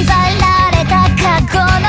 縛られた過去